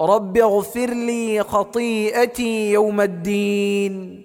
رب اغفر لي خطيئتي يوم الدين.